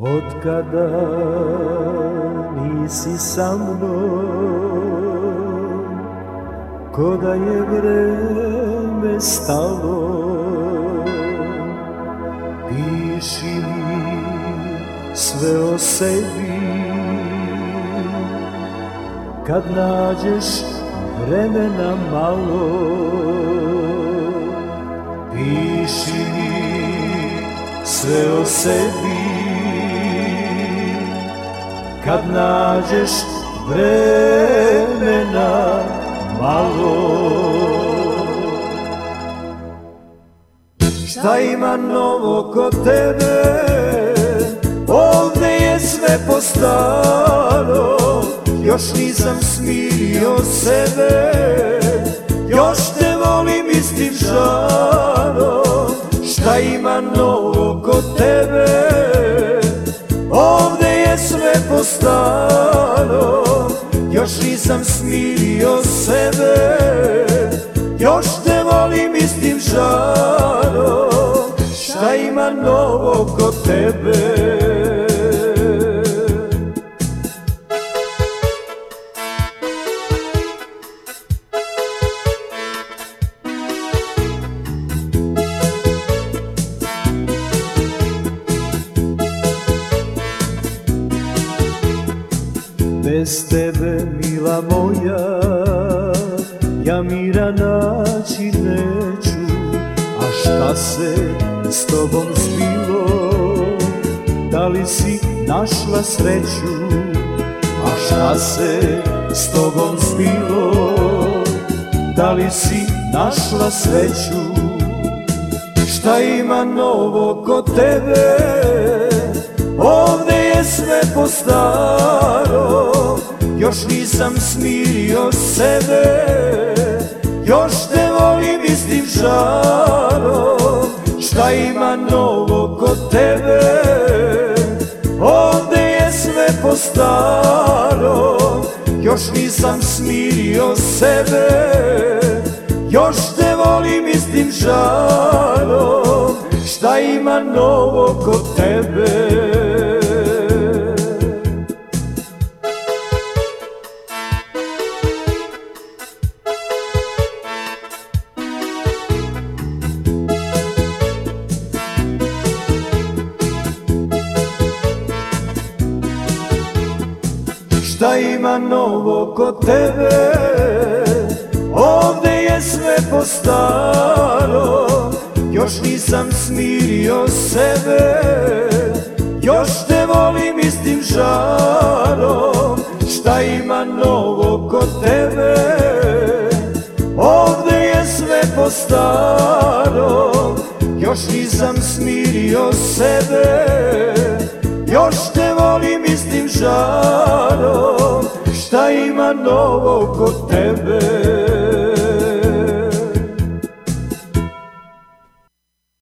Otkada nisi sa mnom Ko da je vreme stalo Piši mi sve o sebi. Kad nađeš vremena malo Piši mi sve o sebi Kad nađeš vremena malo. Šta ima novo kod tebe? Ovdje je sve po staro Još nisam smirio sebe. Još te volim istim žarom. Šta ima novo kod tebe staro Još nisam smirio sebe Još te volim istim žarom Šta ima novo kod tebe Bez tebe, mila moja, ja mira naći neću. A šta se s tobom zbilo, da li si našla sreću? A šta se s tobom zbilo, da li si našla sreću? Šta ima novo kod tebe, ovdje je sve po staro još nisam smirio sebe Još te volim istim žarom. Šta ima novo kod tebe? Ovdje je sve po starom. Još nisam smirio sebe Još te volim istim žarom. Šta ima novo kod tebe Šta ima novo kod tebe. Ovdje je sve po staro Još nisam smirio sebe. Još te volim istim žarom Šta ima novo kod tebe. Ovdje je sve po staro Još nisam smirio sebe. Još te volim istim žarom Šta ima novo kod tebe